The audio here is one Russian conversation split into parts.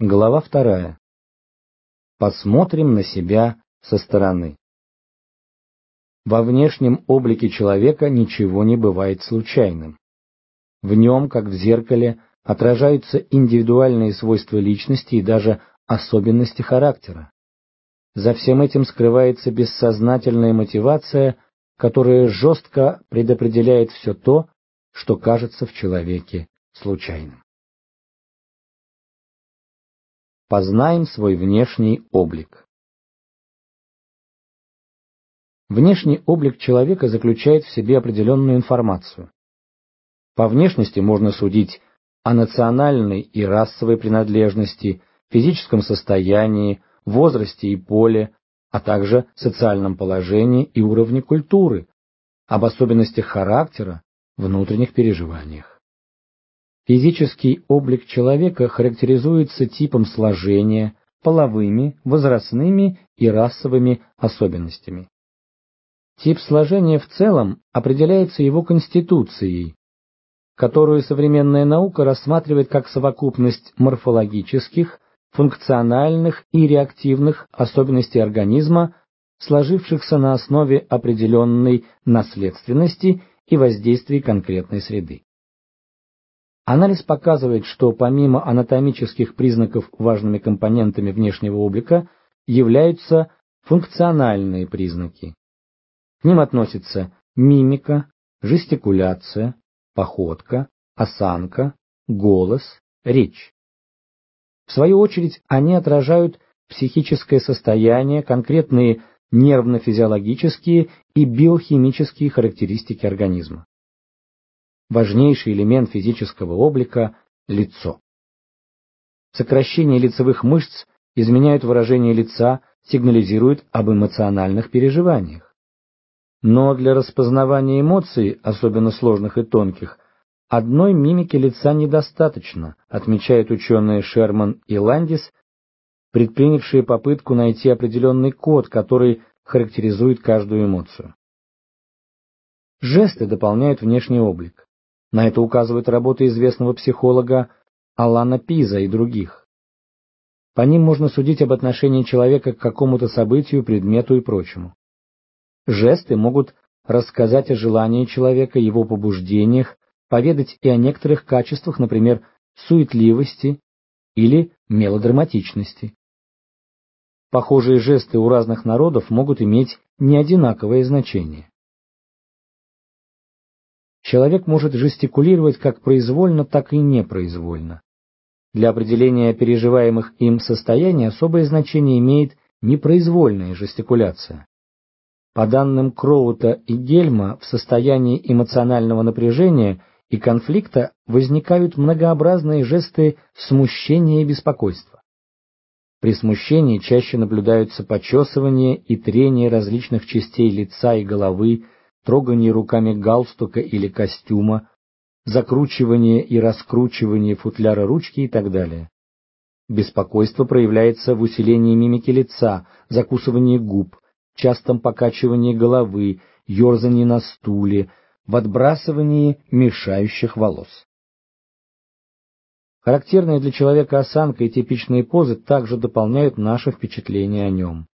Глава вторая. Посмотрим на себя со стороны. Во внешнем облике человека ничего не бывает случайным. В нем, как в зеркале, отражаются индивидуальные свойства личности и даже особенности характера. За всем этим скрывается бессознательная мотивация, которая жестко предопределяет все то, что кажется в человеке случайным. Познаем свой внешний облик. Внешний облик человека заключает в себе определенную информацию. По внешности можно судить о национальной и расовой принадлежности, физическом состоянии, возрасте и поле, а также социальном положении и уровне культуры, об особенностях характера, внутренних переживаниях. Физический облик человека характеризуется типом сложения, половыми, возрастными и расовыми особенностями. Тип сложения в целом определяется его конституцией, которую современная наука рассматривает как совокупность морфологических, функциональных и реактивных особенностей организма, сложившихся на основе определенной наследственности и воздействий конкретной среды. Анализ показывает, что помимо анатомических признаков важными компонентами внешнего облика являются функциональные признаки. К ним относятся мимика, жестикуляция, походка, осанка, голос, речь. В свою очередь, они отражают психическое состояние, конкретные нервно-физиологические и биохимические характеристики организма важнейший элемент физического облика – лицо. Сокращение лицевых мышц изменяют выражение лица, сигнализируют об эмоциональных переживаниях. Но для распознавания эмоций, особенно сложных и тонких, одной мимики лица недостаточно, отмечают ученые Шерман и Ландис, предпринявшие попытку найти определенный код, который характеризует каждую эмоцию. Жесты дополняют внешний облик. На это указывают работы известного психолога Алана Пиза и других. По ним можно судить об отношении человека к какому-то событию, предмету и прочему. Жесты могут рассказать о желании человека, его побуждениях, поведать и о некоторых качествах, например, суетливости или мелодраматичности. Похожие жесты у разных народов могут иметь неодинаковое значение. Человек может жестикулировать как произвольно, так и непроизвольно. Для определения переживаемых им состояний особое значение имеет непроизвольная жестикуляция. По данным Кроута и Гельма, в состоянии эмоционального напряжения и конфликта возникают многообразные жесты смущения и беспокойства. При смущении чаще наблюдаются почесывание и трение различных частей лица и головы, трогание руками галстука или костюма, закручивание и раскручивание футляра ручки и так далее. Беспокойство проявляется в усилении мимики лица, закусывании губ, частом покачивании головы, ерзании на стуле, в отбрасывании мешающих волос. Характерные для человека осанка и типичные позы также дополняют наше впечатление о нем.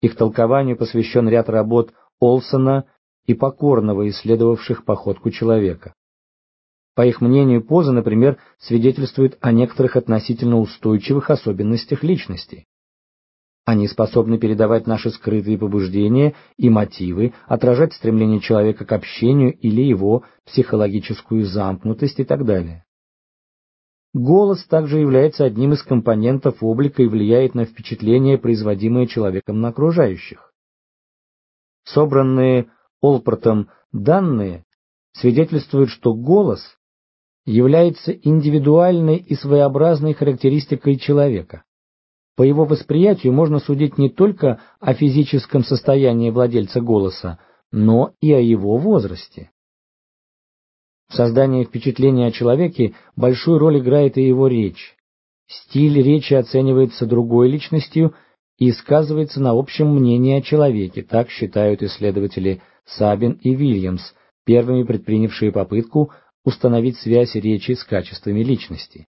Их толкованию посвящен ряд работ Олсона и покорного, исследовавших походку человека. По их мнению, поза, например, свидетельствует о некоторых относительно устойчивых особенностях личности. Они способны передавать наши скрытые побуждения и мотивы, отражать стремление человека к общению или его психологическую замкнутость и так далее. Голос также является одним из компонентов облика и влияет на впечатление, производимое человеком на окружающих. Собранные Олпортом данные свидетельствуют, что голос является индивидуальной и своеобразной характеристикой человека. По его восприятию можно судить не только о физическом состоянии владельца голоса, но и о его возрасте. В создании впечатления о человеке большую роль играет и его речь. Стиль речи оценивается другой личностью и сказывается на общем мнении о человеке, так считают исследователи Сабин и Вильямс, первыми предпринявшие попытку установить связь речи с качествами личности.